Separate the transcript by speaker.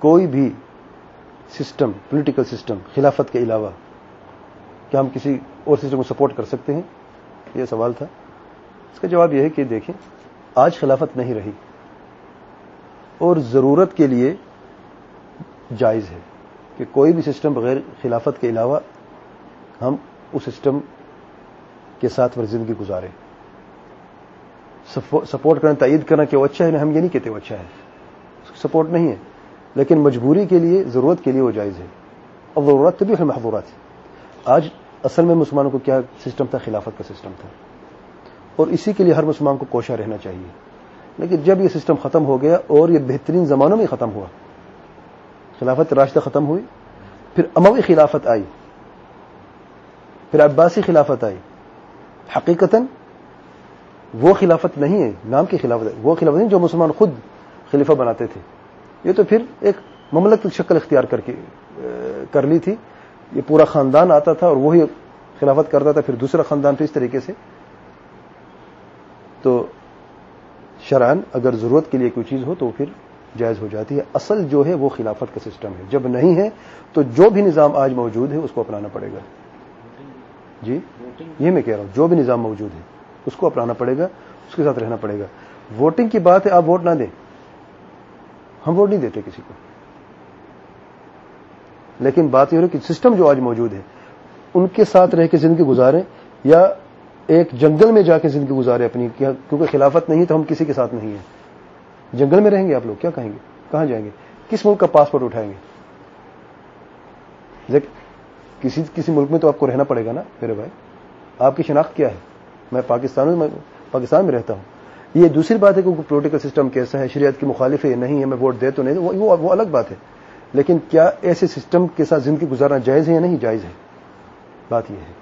Speaker 1: کوئی بھی system political system خلافت کے علاوہ، کیا ہم کسی اور سسٹم کو سپورٹ کر سکتے ہیں؟ یہ سوال تھا۔ اس کا جواب یہ ہے کہ دیکھیں، آج خلافت نہیں رہی۔ اور ضرورت کے لیے جائز ہے کہ کوئی بھی سسٹم بغیر خلافت کے علاوہ ہم اس سسٹم کے ساتھ وہ زندگی گزاریں۔ سپورٹ کرنا، تائید کرنا کہ وہ اچھا ہے؟ ہم یہ نہیں کہتے وہ اچھا ہے۔ سپورٹ نہیں ہے۔ لیکن مجبوری کے لیے، ضرورت کے لیے وہ جائز ہے۔ اور ضرورت تو بھی ہے محبورات آج اصل میں مسلمانوں کو کیا سسٹم تھا؟ خلافت کا سسٹم تھا۔ اور اسی کے لیے ہر مسلمان کو کوشاں رہنا چاہیے۔ لیکن جب یہ سسٹم ختم ہو گیا اور یہ بہترین زمانوں میں ختم ہوا، خلافت راشدہ ختم ہوئی، پھر اموی خلافت آئی، پھر عباسی خلافت آئی۔ حقیقت وہ خلافت نہیں ہے، نام کی خلافت ہے۔ وہ خلافت نہیں جو مسلمان خود خلیفہ بناتے تھے۔ یہ تو پھر ایک مملک شکل اختیار کر کے کر لی تھی۔ یہ پورا خاندان آتا تھا اور وہی خلافت کرتا تھا، پھر دوسرا خاندان پھر اس طریقے سے۔ تو شران اگر ضرورت کے لیے کوئی چیز ہو تو پھر جائز ہو جاتی ہے۔ اصل جو ہے وہ خلافت کا سسٹم ہے۔ جب نہیں ہے تو جو بھی نظام آج موجود ہے اس کو اپنانا پڑے گا۔ جی؟ یہ میں کہہ رہا ہوں، جو بھی نظام موجود ہے اس کو اپنانا پڑے گا، اس کے ساتھ رہنا پڑے گا۔ ووٹنگ کی بات ہے، آپ ووٹ نہ دیں۔ ہم ووٹ نہیں دیتے کسی کو۔ لیکن بات یہ ہو رہی کہ سسٹم جو آج موجود ہے، ان کے ساتھ رہ کے زندگی گزاریں یا ایک جنگل میں جا کے زندگی گزارے اپنی، کیونکہ خلافت نہیں تو ہم کسی کے ساتھ نہیں ہیں۔ جنگل میں رہیں گے آپ لوگ؟ کیا کہیں گے؟ کہاں جائیں گے؟ کس ملک کا پاسپورٹ اٹھائیں گے؟ کسی کسی ملک میں تو آپ کو رہنا پڑے گا نا میرے بھائی۔ آپ کی شناخت کیا ہے؟ میں پاکستان میں پاکستان میں رہتا ہوں۔ یہ دوسری بات ہے کہ پولیٹیکل سسٹم کیسا ہے، شریعت کی مخالف ہے نہیں ہے، میں ووٹ دے تو نہیں، وہ الگ بات ہے۔ لیکن کیا ایسے سسٹم کے ساتھ زندگی گزارنا جائز ہے یا نہیں؟ جائز ہے۔ بات یہ ہے۔